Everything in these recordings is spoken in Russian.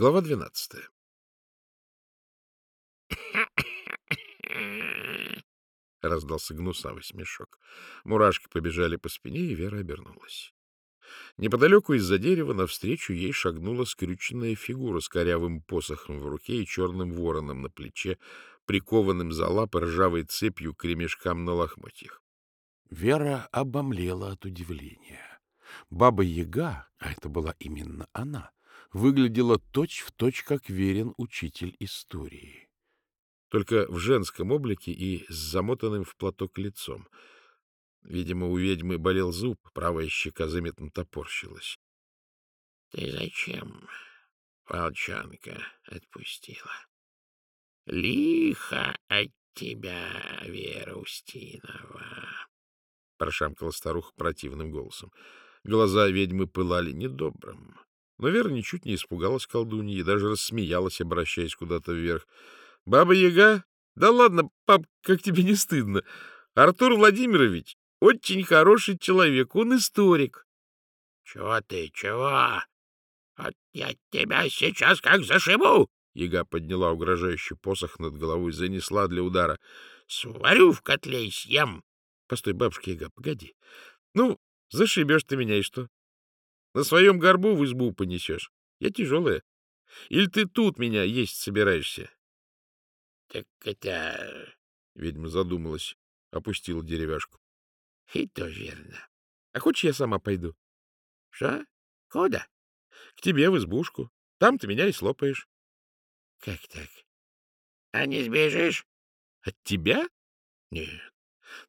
Глава двенадцатая. Раздался гнусавый смешок. Мурашки побежали по спине, и Вера обернулась. Неподалеку из-за дерева навстречу ей шагнула скрюченная фигура с корявым посохом в руке и черным вороном на плече, прикованным за лапы ржавой цепью к ремешкам на лохмотьях. Вера обомлела от удивления. Баба-яга, а это была именно она, выглядела точь-в-точь, точь, как верен учитель истории. Только в женском облике и с замотанным в платок лицом. Видимо, у ведьмы болел зуб, правая щека заметно топорщилась. — Ты зачем, волчанка, отпустила? — Лихо от тебя, Вера Устинова! — прошамкала старуха противным голосом. Глаза ведьмы пылали недобрым. Но Вера ничуть не испугалась колдуньи и даже рассмеялась, обращаясь куда-то вверх. — Баба-яга? Да ладно, пап, как тебе не стыдно. Артур Владимирович очень хороший человек, он историк. — Чего ты, чего? Вот я тебя сейчас как зашибу! Яга подняла угрожающий посох над головой, занесла для удара. — Сварю в котле и съем. — Постой, бабушка Яга, погоди. Ну, зашибешь ты меня и что? На своем горбу в избу понесешь. Я тяжелая. Или ты тут меня есть собираешься? — Так это... — ведьма задумалась, опустила деревяшку. — И то верно. А хочешь, я сама пойду? — Что? Куда? — К тебе в избушку. Там ты меня и слопаешь. — Как так? — А не сбежишь? — От тебя? — Нет.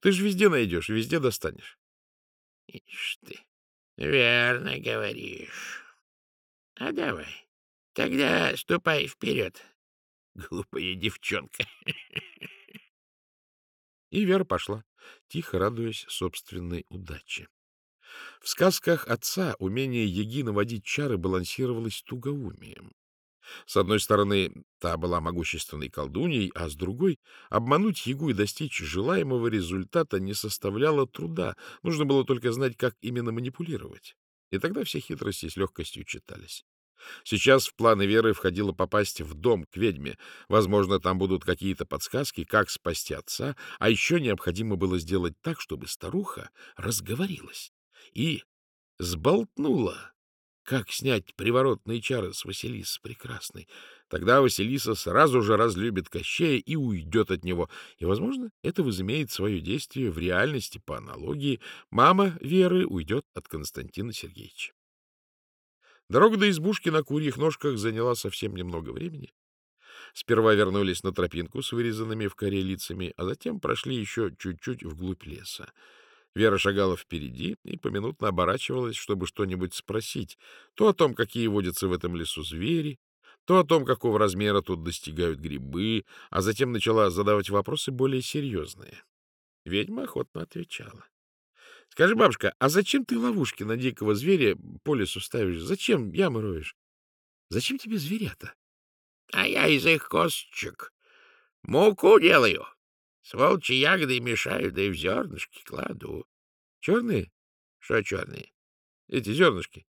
Ты же везде найдешь, везде достанешь. — Ишь ты. Верно говоришь. А давай. Тогда ступай вперед. Глупая девчонка. И Вера пошла, тихо радуясь собственной удаче. В сказках отца умение Яги наводить чары балансировалось тугоумием. С одной стороны, та была могущественной колдуньей, а с другой — обмануть Ягу и достичь желаемого результата не составляло труда, нужно было только знать, как именно манипулировать. И тогда все хитрости с легкостью читались. Сейчас в планы Веры входило попасть в дом к ведьме. Возможно, там будут какие-то подсказки, как спасти отца, а еще необходимо было сделать так, чтобы старуха разговорилась и сболтнула как снять приворотные чары с Василисы Прекрасной? Тогда Василиса сразу же разлюбит Кощея и уйдет от него. И, возможно, это возымеет свое действие в реальности по аналогии. Мама Веры уйдет от Константина Сергеевича. Дорога до избушки на курьих ножках заняла совсем немного времени. Сперва вернулись на тропинку с вырезанными в коре лицами, а затем прошли еще чуть-чуть вглубь леса. Вера шагала впереди и поминутно оборачивалась, чтобы что-нибудь спросить. То о том, какие водятся в этом лесу звери, то о том, какого размера тут достигают грибы, а затем начала задавать вопросы более серьезные. Ведьма охотно отвечала. — Скажи, бабушка, а зачем ты ловушки на дикого зверя по лесу ставишь? Зачем ямы роешь? Зачем тебе зверята? — А я из их косточек муку делаю, с волчьей ягодой мешаю, да и в зернышки кладу. Черные? Что черные? Эти зернышки.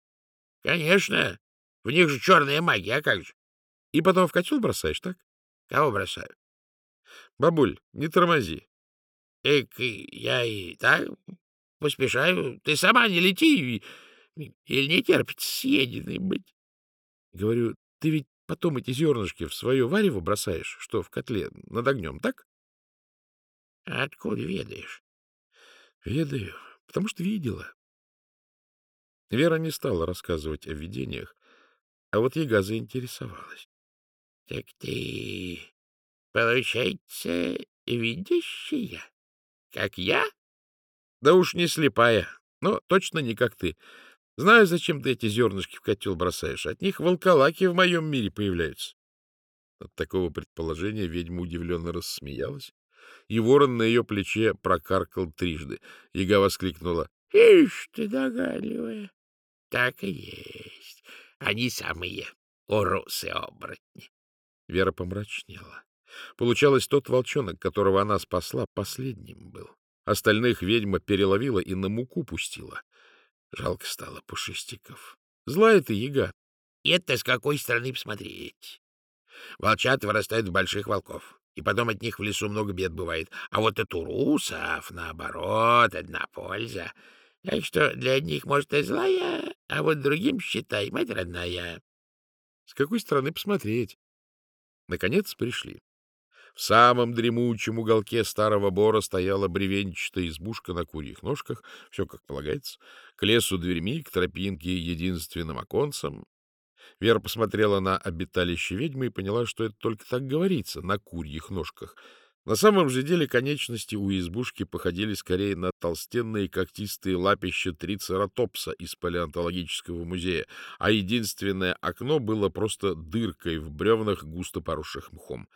Конечно. В них же черная магия, а как же? И потом в котел бросаешь, так? Кого бросаю? Бабуль, не тормози. Эк, я и так поспешаю. Ты сама не лети, или не терпится съеденной быть. Говорю, ты ведь потом эти зернышки в свое варево бросаешь, что в котле над огнем, так? — Откуда ведаешь? — Ведаю, потому что видела. Вера не стала рассказывать о видениях, а вот Яга заинтересовалась. — Так ты, получается, видящая, как я? — Да уж не слепая, но точно не как ты. Знаю, зачем ты эти зернышки в котел бросаешь. От них волколаки в моем мире появляются. От такого предположения ведьма удивленно рассмеялась и ворон на ее плече прокаркал трижды. Яга воскликнула. — Ишь ты догадливая! Так и есть. Они самые урусы-оборотни. Вера помрачнела. Получалось, тот волчонок, которого она спасла, последним был. Остальных ведьма переловила и на муку пустила. Жалко стало пушистиков. Злая ты, яга. Это с какой стороны посмотреть? Волчата вырастают в больших волков, и потом от них в лесу много бед бывает. А вот от урусов, наоборот, одна польза. Так что для одних, может, и злая, а вот другим, считай, мать родная. С какой стороны посмотреть? Наконец пришли. В самом дремучем уголке старого бора стояла бревенчатая избушка на курьих ножках, все как полагается, к лесу дверьми, к тропинке единственным оконцем. Вера посмотрела на обиталище ведьмы и поняла, что это только так говорится, на курьих ножках. На самом же деле конечности у избушки походили скорее на толстенные когтистые лапища трицератопса из палеонтологического музея, а единственное окно было просто дыркой в бревнах, густо поросших мхом.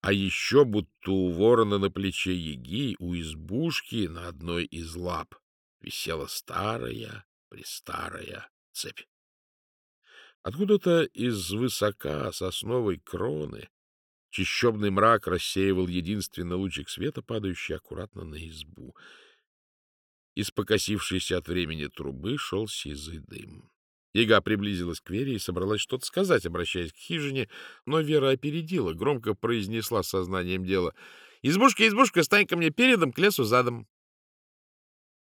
А еще будто у ворона на плече яги у избушки на одной из лап висела старая, престарая цепь. Откуда-то из высока сосновой кроны чищебный мрак рассеивал единственный лучик света, падающий аккуратно на избу. Из покосившейся от времени трубы шел сизый дым. Яга приблизилась к Вере и собралась что-то сказать, обращаясь к хижине, но Вера опередила, громко произнесла сознанием дела. «Избушка, избушка, стань ко мне передом, к лесу задом!»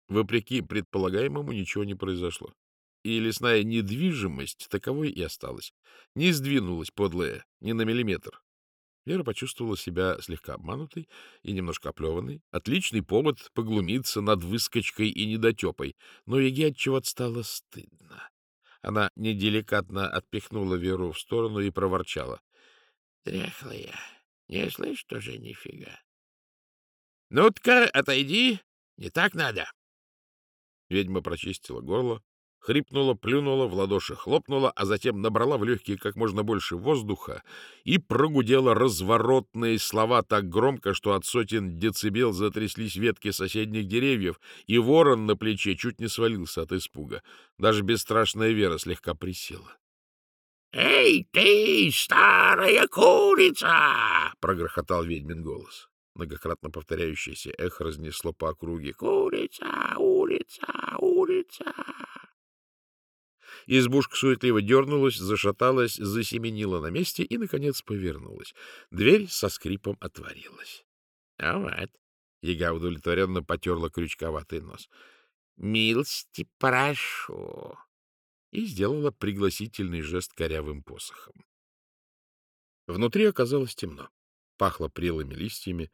Вопреки предполагаемому ничего не произошло. И лесная недвижимость таковой и осталась. Не сдвинулась подлая ни на миллиметр. Вера почувствовала себя слегка обманутой и немножко оплеванной. Отличный повод поглумиться над выскочкой и недотепой, но Яге отчего-то стало стыдно. Она неделикатно отпихнула Веру в сторону и проворчала. — Дряхлая, не слышь тоже нифига. — Ну-ка, отойди, не так надо. Ведьма прочистила горло, хрипнула, плюнула, в ладоши хлопнула, а затем набрала в легкие как можно больше воздуха и прогудела разворотные слова так громко, что от сотен децибел затряслись ветки соседних деревьев, и ворон на плече чуть не свалился от испуга. Даже бесстрашная Вера слегка присела. — Эй ты, старая курица! — прогрохотал ведьмин голос. Многократно повторяющееся эхо разнесло по округе. «Курица! Улица! Улица!» Избушка суетливо дернулась, зашаталась, засеменила на месте и, наконец, повернулась. Дверь со скрипом отворилась. — А вот, — яга удовлетворенно потерла крючковатый нос, — милости прошу. И сделала пригласительный жест корявым посохом. Внутри оказалось темно. Пахло прелыми листьями.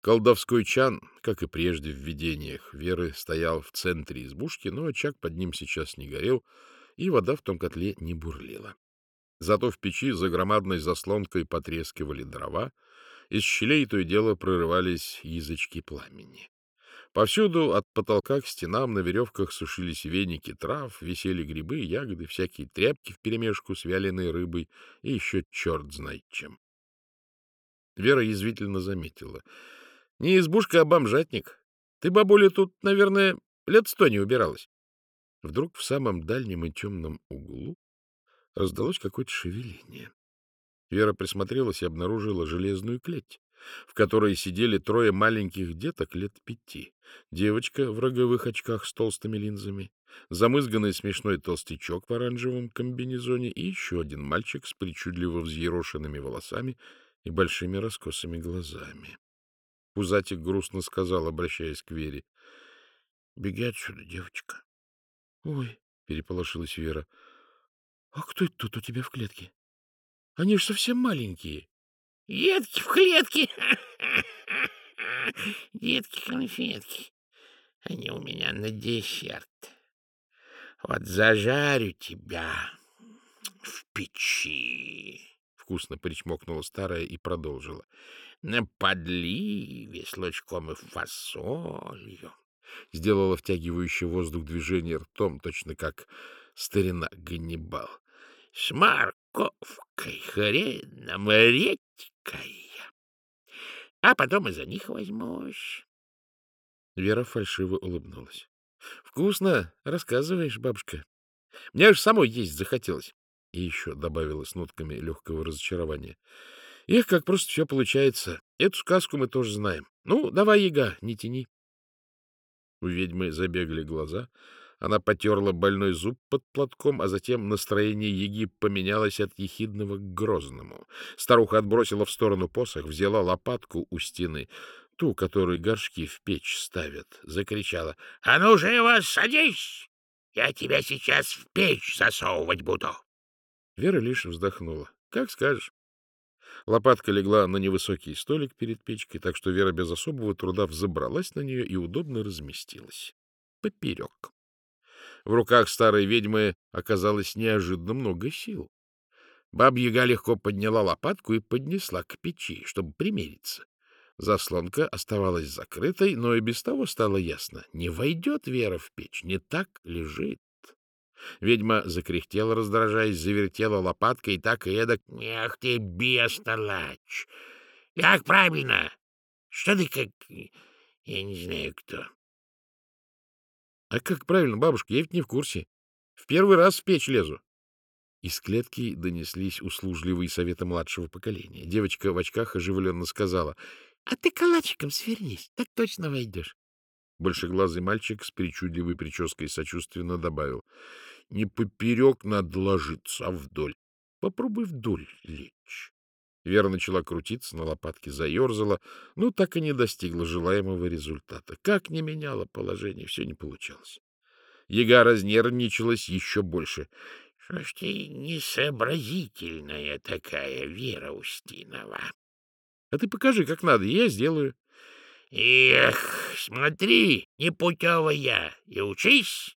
Колдовской чан, как и прежде в видениях, Веры стоял в центре избушки, но очаг под ним сейчас не горел, и вода в том котле не бурлила. Зато в печи за громадной заслонкой потрескивали дрова, из щелей то и дело прорывались язычки пламени. Повсюду от потолка к стенам на веревках сушились веники трав, висели грибы, ягоды, всякие тряпки вперемешку с вяленой рыбой и еще черт знает чем. Вера язвительно заметила. — Не избушка, а бомжатник. Ты, бабуля, тут, наверное, лет сто не убиралась. Вдруг в самом дальнем и темном углу раздалось какое-то шевеление. Вера присмотрелась и обнаружила железную клеть, в которой сидели трое маленьких деток лет пяти. Девочка в роговых очках с толстыми линзами, замызганный смешной толстячок в оранжевом комбинезоне и еще один мальчик с причудливо взъерошенными волосами и большими раскосыми глазами. Пузатик грустно сказал, обращаясь к Вере, — Беги отсюда, девочка. Ой, переполошилась Вера. А кто это тут у тебя в клетке? Они же совсем маленькие. Детки в клетке. Детки-конфетки. Они у меня на десерт. Вот зажарю тебя в печи. Вкусно причмокнула старая и продолжила. На подливе с лучком и фасолью сделала втягивающий воздух движение ртом, точно как старина Ганнибал. — С морковкой, хреном, редькой. А потом из-за них возьмусь. Вера фальшиво улыбнулась. — Вкусно рассказываешь, бабушка. Мне аж самой есть захотелось. И еще добавила с нотками легкого разочарования. Эх, как просто все получается. Эту сказку мы тоже знаем. Ну, давай, яга, не тяни. У ведьмы забегали глаза, Она потерла больной зуб под платком, а затем настроение Еги поменялось от ехидного к грозному. Старуха отбросила в сторону посох, взяла лопатку у стены, ту, которую горшки в печь ставят, закричала. — А ну же вас садись! Я тебя сейчас в печь засовывать буду. Вера лишь вздохнула. — Как скажешь. Лопатка легла на невысокий столик перед печкой, так что Вера без особого труда взобралась на нее и удобно разместилась. Поперек. В руках старой ведьмы оказалось неожиданно много сил. Баб-яга легко подняла лопатку и поднесла к печи, чтобы примериться. Заслонка оставалась закрытой, но и без того стало ясно. Не войдет Вера в печь, не так лежит. Ведьма закряхтела, раздражаясь, завертела лопаткой и так и эдак. — Эх ты, бестолочь! Как правильно? Что ты как... Я не знаю кто. — А как правильно, бабушка? Я ведь не в курсе. В первый раз в печь лезу. Из клетки донеслись услужливые советы младшего поколения. Девочка в очках оживленно сказала. — А ты калачиком свернись, так точно войдешь. Большеглазый мальчик с причудливой прической сочувственно добавил. — Не поперек надо ложиться, а вдоль. Попробуй вдоль лечь. Вера начала крутиться, на лопатке заерзала, но так и не достигла желаемого результата. Как не меняла положение, все не получалось. Яга разнервничалась еще больше. — Что ж ты несообразительная такая, Вера Устинова? — А ты покажи, как надо, я сделаю. — Эх, смотри, непутевая, и учись.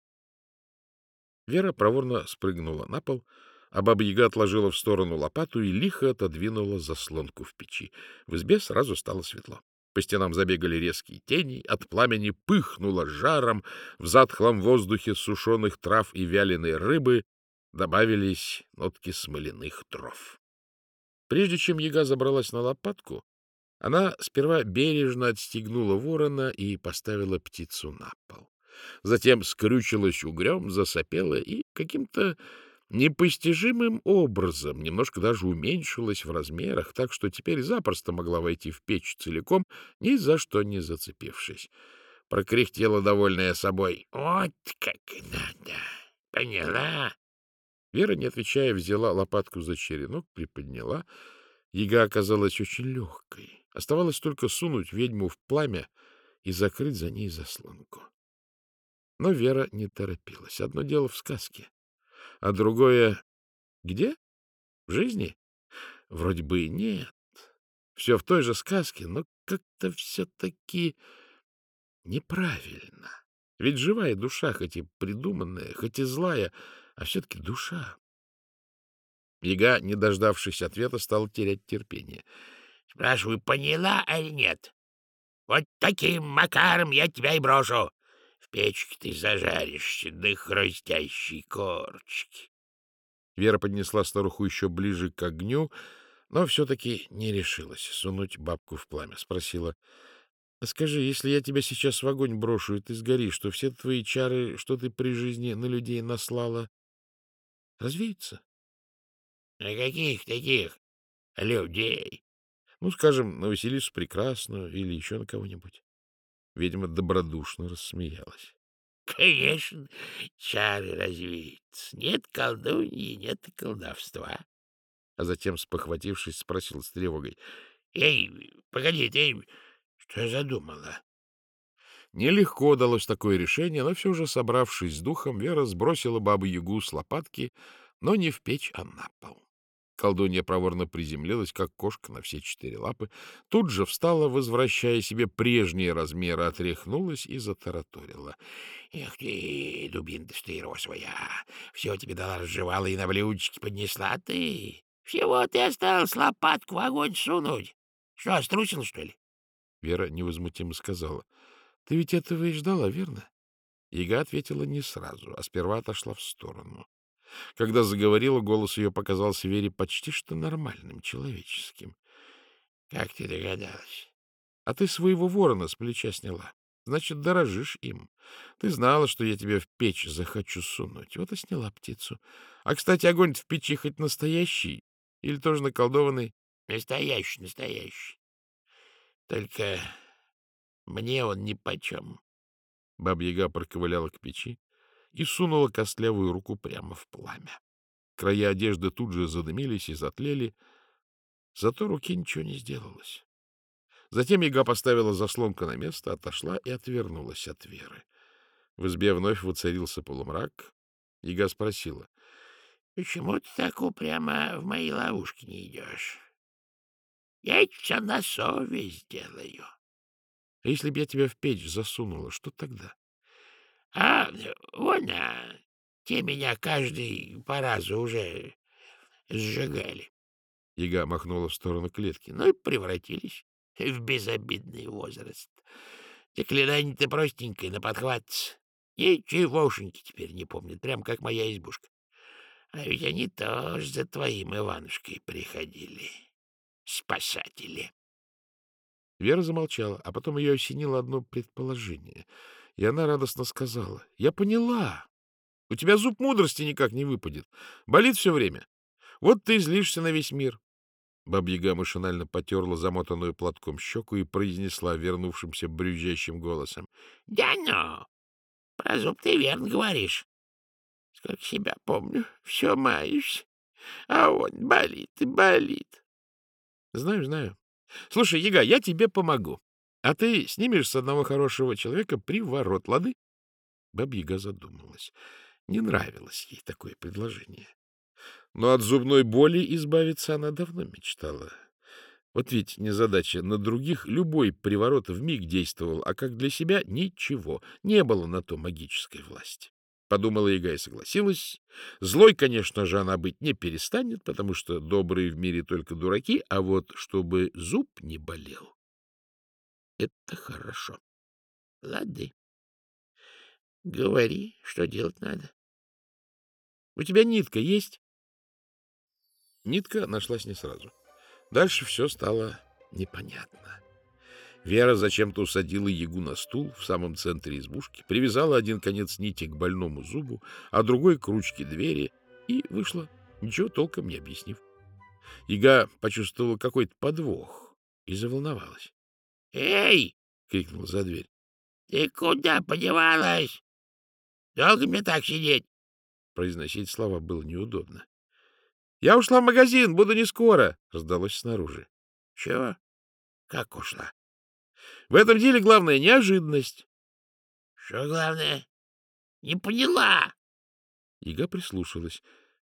Вера проворно спрыгнула на пол, — а Баба-Яга отложила в сторону лопату и лихо отодвинула заслонку в печи. В избе сразу стало светло. По стенам забегали резкие тени, от пламени пыхнуло жаром, в затхлом воздухе сушеных трав и вяленой рыбы добавились нотки смоляных дров. Прежде чем яга забралась на лопатку, она сперва бережно отстегнула ворона и поставила птицу на пол. Затем скрючилась угрем, засопела и каким-то непостижимым образом немножко даже уменьшилась в размерах, так что теперь запросто могла войти в печь целиком, ни за что не зацепившись. Прокряхтела, довольная собой. — Вот как надо. Поняла? Вера, не отвечая, взяла лопатку за черенок, приподняла. Яга оказалась очень легкой. Оставалось только сунуть ведьму в пламя и закрыть за ней заслонку. Но Вера не торопилась. Одно дело в сказке, а другое — где? В жизни? Вроде бы и нет. Все в той же сказке, но как-то все-таки неправильно. Ведь живая душа, хоть и придуманная, хоть и злая, а все-таки душа. Яга, не дождавшись ответа, стала терять терпение. — Спрашиваю, поняла или нет? Вот таким макаром я тебя и брошу. В печке ты зажаришься до хрустящей корочки. Вера поднесла старуху еще ближе к огню, но все-таки не решилась сунуть бабку в пламя. Спросила, — Скажи, если я тебя сейчас в огонь брошу, и ты сгоришь, что все твои чары, что ты при жизни на людей наслала, развеются? — На каких таких людей? — Ну, скажем, на Василису Прекрасную или еще на кого-нибудь. Ведьма добродушно рассмеялась. — Конечно, чары развеются. Нет колдуньи, нет колдовства. А затем, спохватившись, спросил с тревогой. — Эй, погоди, ты что задумала? Нелегко далось такое решение, но все же, собравшись с духом, Вера сбросила бабу-ягу с лопатки, но не в печь, а на пол. Колдунья проворно приземлилась, как кошка на все четыре лапы, тут же встала, возвращая себе прежние размеры, отряхнулась и затараторила. — Эх ты, дубин-то штыро своя! Все тебе дала разжевала и на блюдечке поднесла, ты... Всего ты осталось лопатку в огонь сунуть. Что, струсил, что ли? Вера невозмутимо сказала. — Ты ведь этого и ждала, верно? Яга ответила не сразу, а сперва отошла в сторону. Когда заговорила, голос ее показался Вере почти что нормальным, человеческим. — Как ты догадалась? — А ты своего ворона с плеча сняла. Значит, дорожишь им. Ты знала, что я тебя в печь захочу сунуть. Вот и сняла птицу. А, кстати, огонь в печи хоть настоящий или тоже наколдованный? — Настоящий, настоящий. Только мне он нипочем. Бабьяга проковыляла к печи, и сунула костлявую руку прямо в пламя. Края одежды тут же задымились и затлели, зато руке ничего не сделалось. Затем яга поставила заслонку на место, отошла и отвернулась от Веры. В избе вновь воцарился полумрак. Яга спросила. — Почему ты так упрямо в мои ловушки не идешь? Я это все на совесть делаю. — А если бы я тебя в печь засунула, что тогда? — А, вон, а, те меня каждый по разу уже сжигали. Яга махнула в сторону клетки. Ну и превратились в безобидный возраст. Заклинание-то простенькое, на подхват. Ничегошеньки теперь не помнят, прям как моя избушка. А ведь они тоже за твоим Иванушкой приходили. Спасатели. Вера замолчала, а потом ее осенило одно предположение. И она радостно сказала. — Я поняла. У тебя зуб мудрости никак не выпадет. Болит все время. Вот ты злишься на весь мир. Бабьяга машинально потерла замотанную платком щеку и произнесла вернувшимся брюзжащим голосом. — Да! Про зуб ты верно говоришь. Сколько себя помню, все маюсь, а он болит и болит. — Знаю, знаю. Слушай, Яга, я тебе помогу. А ты снимешь с одного хорошего человека приворот, лады? Бабьяга задумалась. Не нравилось ей такое предложение. Но от зубной боли избавиться она давно мечтала. Вот ведь незадача. На других любой приворот в миг действовал, а как для себя — ничего. Не было на то магической власти. Подумала Яга и согласилась. Злой, конечно же, она быть не перестанет, потому что добрые в мире только дураки, а вот чтобы зуб не болел — это хорошо. — Лады. Говори, что делать надо. — У тебя нитка есть? Нитка нашлась не сразу. Дальше все стало непонятно. Вера зачем-то усадила Ягу на стул в самом центре избушки, привязала один конец нити к больному зубу, а другой к ручке двери и вышла, ничего толком не объяснив. Яга почувствовала какой-то подвох и заволновалась. «Эй!» — крикнул за дверь. «Ты куда подевалась? Долго мне так сидеть?» Произносить слова было неудобно. — Я ушла в магазин, буду не скоро, — раздалось снаружи. — Чего? Как ушла? — В этом деле главное — неожиданность. — Что главное? Не поняла. Яга прислушалась,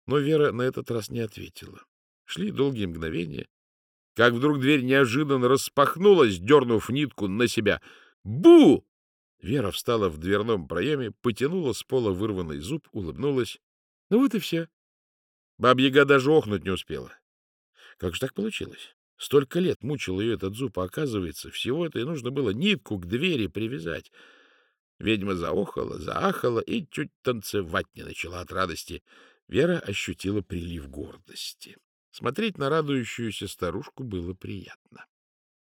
но Вера на этот раз не ответила. Шли долгие мгновения, как вдруг дверь неожиданно распахнулась, дернув нитку на себя. «Бу!» Вера встала в дверном проеме, потянула с пола вырванный зуб, улыбнулась. Ну вот и все. Бабьяга даже охнуть не успела. Как же так получилось? Столько лет мучил ее этот зуб, а оказывается, всего это и нужно было нитку к двери привязать. Ведьма заохала, заахала и чуть танцевать не начала от радости. Вера ощутила прилив гордости. Смотреть на радующуюся старушку было приятно.